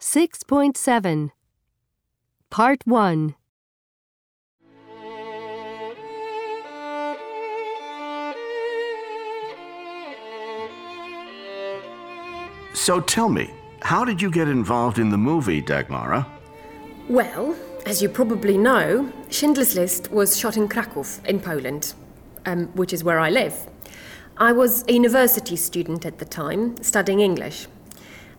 6.7 Part 1 So tell me, how did you get involved in the movie, Dagmara? Well, as you probably know, Schindler's List was shot in Krakow, in Poland, um, which is where I live. I was a university student at the time, studying English.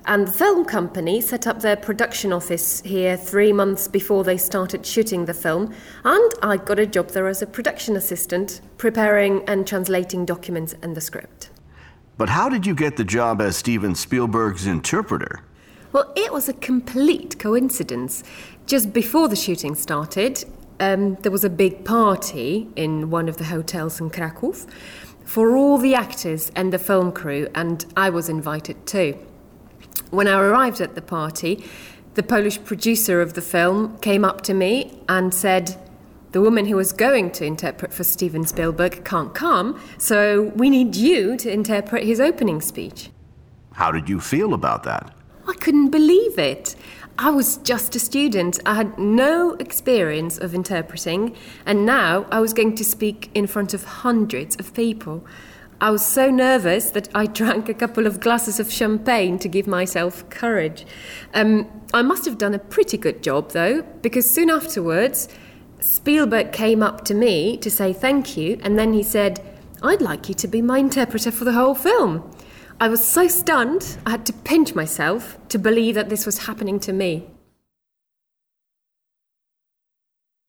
And the film company set up their production office here three months before they started shooting the film, and I got a job there as a production assistant, preparing and translating documents and the script. But how did you get the job as Steven Spielberg's interpreter? Well, it was a complete coincidence. Just before the shooting started, um, there was a big party in one of the hotels in Krakow for all the actors and the film crew, and I was invited too. When I arrived at the party, the Polish producer of the film came up to me and said, The woman who was going to interpret for Steven Spielberg can't come, so we need you to interpret his opening speech. How did you feel about that? I couldn't believe it. I was just a student. I had no experience of interpreting, and now I was going to speak in front of hundreds of people. I was so nervous that I drank a couple of glasses of champagne to give myself courage. Um, I must have done a pretty good job, though, because soon afterwards, Spielberg came up to me to say thank you, and then he said, I'd like you to be my interpreter for the whole film. I was so stunned, I had to pinch myself to believe that this was happening to me.